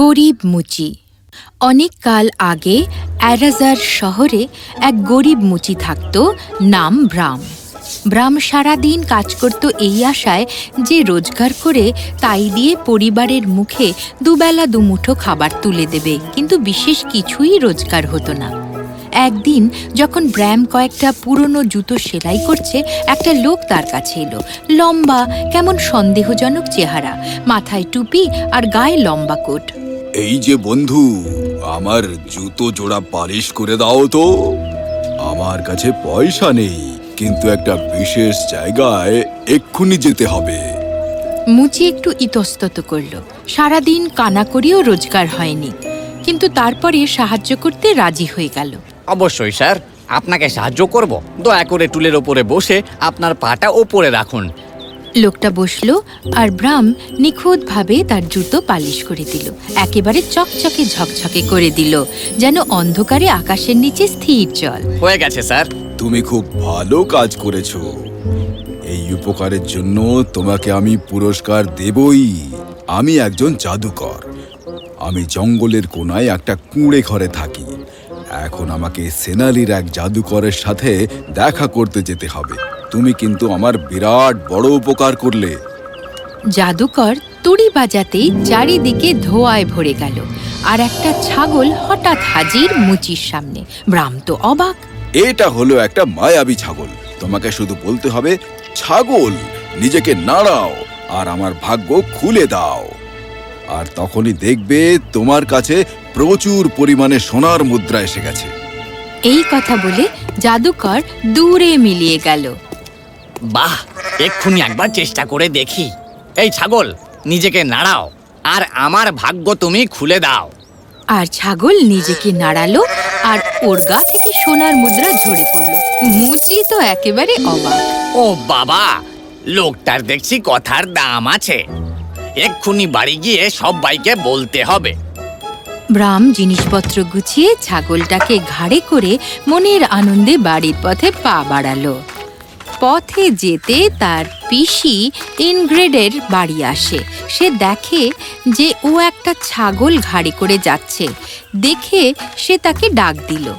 গরিব মুচি। অনেক কাল আগে অ্যারাজার শহরে এক গরিব মুচি থাকত, নাম ব্রাম। ব্রাম সারাদিন কাজ করত এই আশায় যে রোজগার করে তাই দিয়ে পরিবারের মুখে দুবেলা দুমুঠো খাবার তুলে দেবে, কিন্তু বিশেষ কিছুই রোজগার হতো না। একদিন যখন ব্র্যাম কয়েকটা পুরনো জুতো সেলাই করছে, একটা লোক তার কাছে এলো। লম্বা, কেমন সন্দেহজনক চেহারা, মাথায় টুপি আর গায়ে লম্বা কোট। এই যে বন্ধু আমার জুতো জোড়া পালিশ করে দাও তো। আমার কাছে পয়সা নেই কিন্তু একটা বিশেষ জায়গায় এক্ষুনি যেতে হবে। মুচি একটু ইতস্তত করল। সারাদিন কানা করেও রোজগার হয়নি কিন্তু তারপরে সাহায্য করতে রাজি হয়ে গেল। অবশ্যই স্যার। আপনাকে সাহায্য করব। দয়া করে টুলের ওপরে বসে আপনার পাটা ওপরে রাখুন। লোকটা বসল আর ব্রাম নিখুঁতভাবে তার জুতো পালিশ করে দিল। একেবারে চকচকে ঝকঝকে করে দিল যেন অন্ধকারে আকাশের নিচে স্থির জল। হয়ে গেছে স্যার। তুমি খুব ভালো কাজ করেছ। এই উপকারের জন্য তোমাকে আমি পুরস্কার দেবই। আমি একজন জাদুকর। আমি জঙ্গলের কোনায় একটা কুঁড়ে ঘরে থাকি। এখন আমাকে সেনালির এক জাদুকরের সাথে দেখা করতে যেতে হবে। তুমি কিন্তু আমার বিরাট বড় উপকার করলে। জাদুকর তুড়ি বাজাতেই চারিদিকে ধোয়ায় ভরে গেল। আর একটা ছাগল হঠাৎ হাজির মুচির সামনে। ব্রাম তো অবাক। এটা হলো একটা মায়াবী ছাগল। তোমাকে শুধু বলতে হবে ছাগল নিজেকে নাড়াও আর আমার ভাগ্য খুলে দাও। আর তখনই দেখবে তোমার কাছে প্রচুর পরিমাণে সোনার মুদ্রা এসে গেছে। এই কথা বলে জাদুকর দূরে মিলিয়ে গেল। বাহ এক্ষুনি একবার চেষ্টা করে দেখি। এই ছাগল নিজেকে নাড়াও আর আমার ভাগ্য তুমি খুলে দাও। আর ছাগল নিজেকে নাড়ালো আর ওর গা থেকে সোনার মুদ্রা ঝরে পড়ল। মুচি তো একেবারে অবাক। ও বাবা লোকটার দেখছি কথার দাম আছে। এক্ষুনি বাড়ি গিয়ে সবাইকে বলতে হবে। ব্রাম জিনিসপত্র গুছিয়ে ছাগলটাকে ঘাড়ে করে মনের আনন্দে বাড়ির পথে পা বাড়ালো। পথে যেতে তার পিসি ইনগ্রেডের বাড়ি আসে। সে দেখে যে ও একটা ছাগল ঘাড়ে করে যাচ্ছে। দেখে সে তাকে ডাক দিল।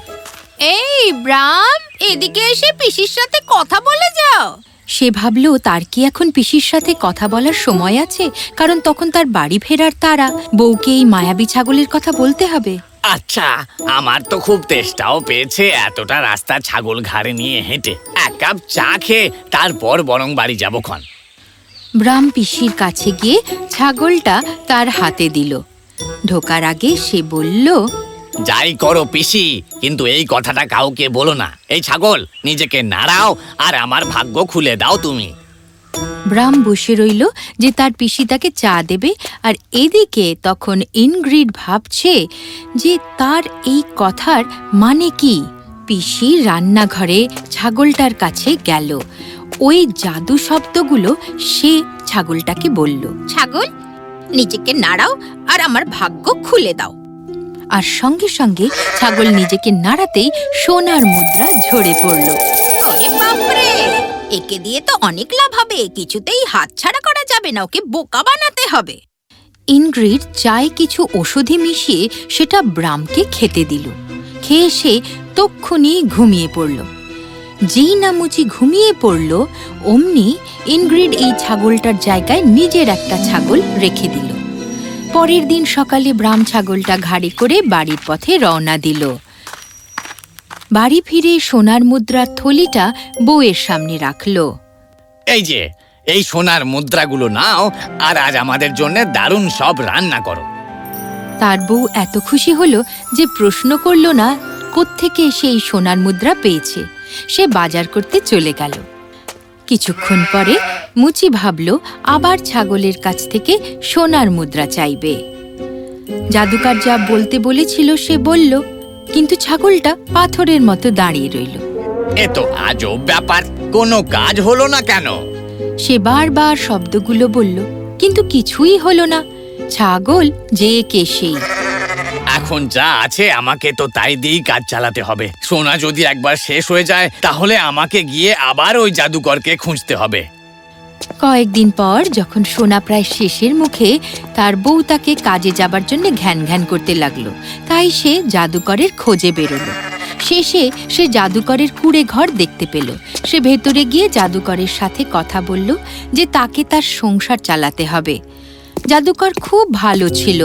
এই ব্রাম, এদিকে এসে পিসির সাথে কথা বলে যাও। সে ভাবল তার কি এখন পিসির সাথে কথা বলার সময় আছে? কারণ তখন তার বাড়ি ফেরার তারা। বউকে এই মায়াবী ছাগলের কথা বলতে হবে। আচ্ছা আমার তো খুব তেষ্টাও পেয়েছে এতটা রাস্তা ছাগল ঘাড়ে নিয়ে হেঁটে। এক কাপ চা খেয়ে তারপর বরং বাড়ি যাব ক্ষণ। ব্রাম পিসির কাছে গিয়ে ছাগলটা তার হাতে দিল। ঢোকার আগে সে বলল যাই করো পিসি কিন্তু এই কথাটা কাউকে বলো না। এই ছাগল নিজেকে নাড়াও আর আমার ভাগ্য খুলে দাও তুমি। ব্রাম বসে রইল যে তার পিসি তাকে চা দেবে আর এদিকে তখন ইনগ্রিড ভাবছে যে তার এই কথার মানে কি। পিসি রান্নাঘরে ছাগলটার কাছে গেল। ওই জাদু শব্দগুলো সে ছাগলটাকে বলল ছাগল নিজেকে নাড়াও আর আমার ভাগ্য খুলে দাও। আর সঙ্গে সঙ্গে ছাগল নিজেকে নাড়াতেই সোনার মুদ্রা ঝরে পড়ল। একে দিয়ে তো অনেক লাভ হবে কিছুতেই হাতছাড়া করা যাবে না ওকে বোকা বানাতে হবে। ইনগ্রিড চায়ে কিছু ওষুধি মিশিয়ে সেটা ব্রামকে খেতে দিল। খেয়ে সে তক্ষুনি ঘুমিয়ে পড়ল। যেই না মুচি ঘুমিয়ে পড়ল অমনি ইনগ্রিড এই ছাগলটার জায়গায় নিজের একটা ছাগল রেখে দিল। পরের দিন সকালে ব্রাম ছাগলটা ঘাড়ি করে বাড়ির পথে রওনা দিল। বাড়ি ফিরে সোনার মুদ্রার থলিটা বউয়ের সামনে রাখল। এই যে এই সোনার মুদ্রাগুলো নাও আর আজ আমাদের জন্য দারুণ সব রান্না করো। তার বউ এত খুশি হলো যে প্রশ্ন করল না কোত্থেকে সে এই সোনার মুদ্রা পেয়েছে। সে বাজার করতে চলে গেল। কিছুক্ষণ পরে মুচি ভাবল আবার ছাগলের কাছ থেকে সোনার মুদ্রা চাইবে। জাদুকার যা বলতে বলেছিল সে বলল কিন্তু ছাগলটা পাথরের মতো দাঁড়িয়ে রইল। এ তো আজব ব্যাপার কোনো কাজ হলো না কেন? সে বারবার শব্দগুলো বলল কিন্তু কিছুই হলো না। ছাগল যে কে সেই। এখন যা আছে আমাকে তো তাই দিয়েই কাজ চালাতে হবে। সোনা যদি একবার শেষ হয়ে যায়, তাহলে আমাকে গিয়ে আবার ওই জাদুকরকে খুঁজতে হবে। কয়েকদিন পর যখন সোনা প্রায় শেষের মুখে, তার বউ তাকে কাজে যাবার জন্য ঘ্যান ঘ্যান করতে লাগল, তাই সে জাদুকরের খোঁজে বেরোলো। শেষে সে জাদুকরের কুড়ে ঘর দেখতে পেল। সে ভেতরে গিয়ে জাদুকরের সাথে কথা বলল যে তাকে তার সংসার চালাতে হবে। জাদুকর খুব ভালো ছিল।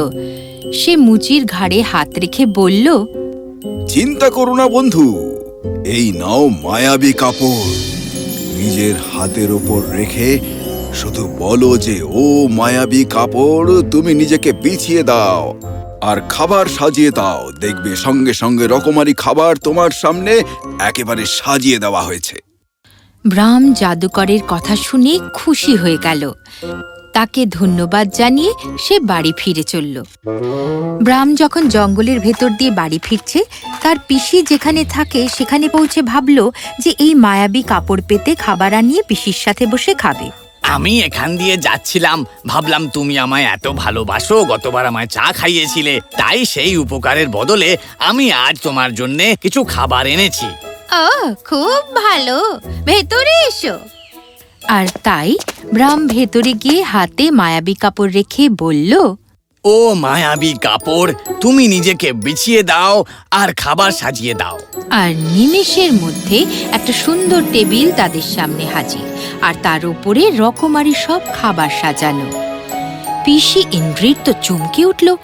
সে মুচির ঘাড়ে হাত রেখে বলল চিন্তা করো না বন্ধু এই নাও মায়াবী কাপড়। নিজের হাতের ওপর রেখে শুধু বলো যে ও মায়াবী কাপড় তুমি নিজেকে বিছিয়ে দাও আর খাবার সাজিয়ে দাও। দেখবে সঙ্গে সঙ্গে রকমারি খাবার তোমার সামনে একেবারে সাজিয়ে দেওয়া হয়েছে। ব্রাম জাদুকরের কথা শুনে খুশি হয়ে গেল। তাকে ধন্যবাদ জানিয়ে সে বাড়ি ফিরে চলল। ব্রাম যখন জঙ্গলের ভেতর দিয়ে বাড়ি ফিরছে তার পিসি যেখানে থাকে সেখানে পৌঁছে ভাবল যে এই মায়াবী কাপড় পেতে খাবার আনিয়ে পিসির সাথে বসে খাবে। আমি এখান দিয়ে যাচ্ছিলাম। ভাবলাম তুমি আমায় এত ভালোবাসো গতবার আমায় চা খাইয়েছিলে তাই সেই উপকারের বদলে আমি আজ তোমার জন্য কিছু খাবার এনেছি। ও খুব ভালো। ভেতরে এসো। আর তাই ব্রাম ভেতরে গিয়ে হাতে মায়াবী কাপড় রেখে বলল ও মায়াবী কাপড় তুমি নিজেকে বিছিয়ে দাও আর খাবার সাজিয়ে দাও। আর নিমেষের মধ্যে একটা সুন্দর টেবিল তাদের সামনে হাজির আর তার উপরে রকমারি সব খাবার সাজানো। পিসি ইন্দ্রির তো চমকে উঠল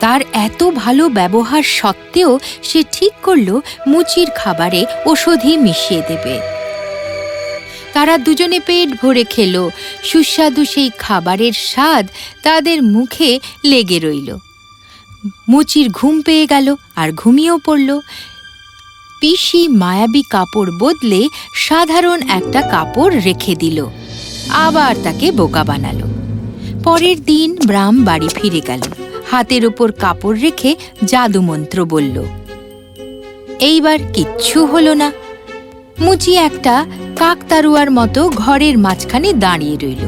তার এত ভালো ব্যবহার সত্ত্বেও সে ঠিক করল মুচির খাবারে ওষুধই মিশিয়ে দেবে। তারা দুজনে পেট ভরে খেল। সুস্বাদু সেই খাবারের স্বাদ তাদের মুখে লেগে রইল। মুচির ঘুম পেয়ে গেল আর ঘুমিয়েও পড়ল। পিসি মায়াবী কাপড় বদলে সাধারণ একটা কাপড় রেখে দিল। আবার তাকে বোকা বানালো। পরের দিন ব্রাম বাড়ি ফিরে গেল। হাতের ওপর কাপড় রেখে জাদু মন্ত্র বলল, এইবার কিচ্ছু হলো না। মুচি একটা কাকতারুয়ার মতো ঘরের মাঝখানে দাঁড়িয়ে রইল।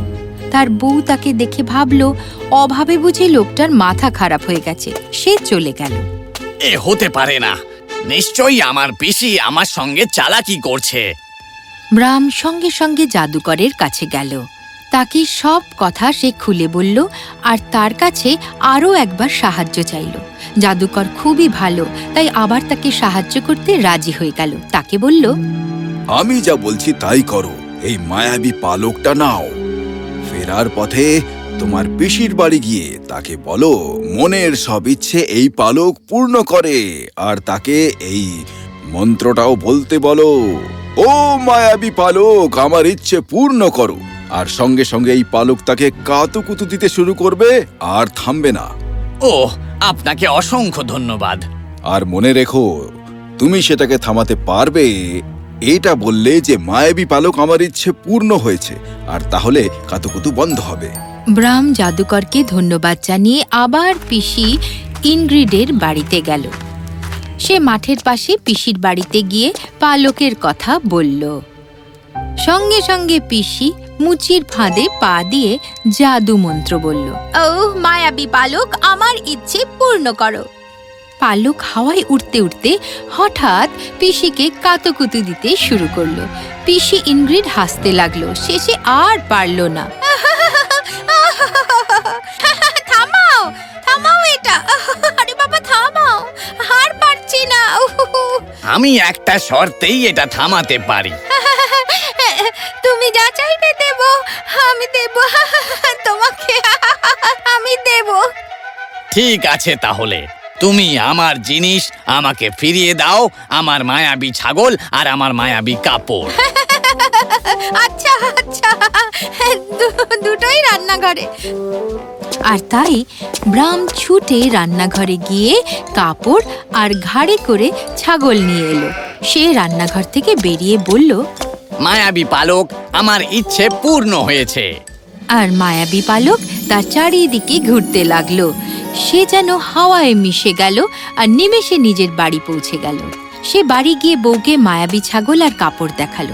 তার বউ তাকে দেখে ভাবল অভাবে বুঝে লোকটার মাথা খারাপ হয়ে গেছে। সে চলে গেল। এ হতে পারে না। নিশ্চয়ই আমার পিসি আমার সঙ্গে চালাকি করছে। ব্রাম সঙ্গে সঙ্গে জাদুকরের কাছে গেল। তাকে সব কথা সে খুলে বলল আর তার কাছে আরও একবার সাহায্য চাইল। জাদুকর খুবই ভালো তাই আবার তাকে সাহায্য করতে রাজি হয়ে গেল। তাকে বলল আমি যা বলছি তাই করো। এই মায়াবী পালকটা নাও। ফেরার পথে তোমার পিসির বাড়ি গিয়ে তাকে বলো মনের সব ইচ্ছে এই পালক পূর্ণ করে আর তাকে এই মন্ত্রটাও বলতে বলো ও মায়াবী পালক আমার ইচ্ছে পূর্ণ করো। আর সঙ্গে সঙ্গে এই পালক তাকে কাতুকুতু দিতে শুরু করবে আর থামবে না। ও আপনাকে অসংখ্য ধন্যবাদ। আর মনে রেখো তুমি সেটাকে থামাতে পারবে এটা বললে যে মায়াবী পালক আমার ইচ্ছে পূর্ণ হয়েছে আর তাহলে কাতুকুতু বন্ধ হবে। ব্রাম জাদুকরকে ধন্যবাদ জানিয়ে আবার পিসি ইনগ্রিডের বাড়িতে গেল। সে মাঠের পাশে পিসির বাড়িতে গিয়ে পালকের কথা বলল। সঙ্গে সঙ্গে পিসি মুচির ফাঁদে পা দিয়ে জাদু মন্ত্র বলল ও মায়াবী পালক আমার ইচ্ছে পূর্ণ করো। পালক হাওয়ায় উঠতে উঠতে হঠাৎ পিসিকে কাতুকুতু দিতে শুরু করল। পিসি ইনগ্রিড হাসতে লাগল শেষে আর পারল না। থামাও থামাও এটা। আরে বাবা থামাও আর পারছি না। আমি একটা শর্তেই এটা থামাতে পারি। তুমি যা চাইবে দেব আমি দেব তোমাকে আমি দেব। ঠিক আছে তাহলে। তুমি আমার জিনিস আমাকে ফিরিয়ে দাও আমার মায়াবী ছাগল আর আমার মায়াবী কাপড়। আচ্ছা আচ্ছা। দুটোই রান্নাঘরে। আর তাই ব্রাম ছুটে রান্নাঘরে গিয়ে কাপড় আর ঘাড়ে করে ছাগল নিয়ে এলো। সে রান্নাঘর থেকে বেরিয়ে বলল মায়াবী পালক আমার ইচ্ছে পূর্ণ হয়েছে। আর মায়াবী পালক তার চারিদিকে ঘুরতে লাগল। সে যেন হাওয়ায় মিশে গেল আর নিমেষে নিজের বাড়ি পৌঁছে গেল। সে বাড়ি গিয়ে বউকে মায়াবী ছাগল আর কাপড় দেখাল।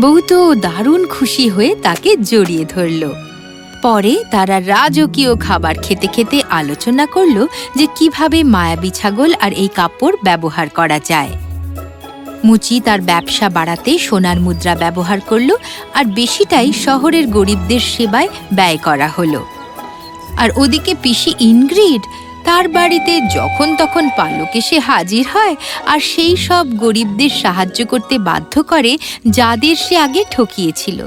বউ তো দারুণ খুশি হয়ে তাকে জড়িয়ে ধরল। পরে তারা রাজকীয় খাবার খেতে খেতে আলোচনা করল যে কীভাবে মায়াবী ছাগল আর এই কাপড় ব্যবহার করা যায়। মুচি তার ব্যবসা বাড়াতে সোনার মুদ্রা ব্যবহার করল আর বেশিটাই শহরের গরিবদের সেবায় ব্যয় করা হলো। আর ওদিকে পিসি ইনগ্রিড, তার বাড়িতে যখন তখন পালক এসে হাজির হয় আর সেই সব গরিবদের সাহায্য করতে বাধ্য করে, যাদের সে আগে ঠকিয়েছিল।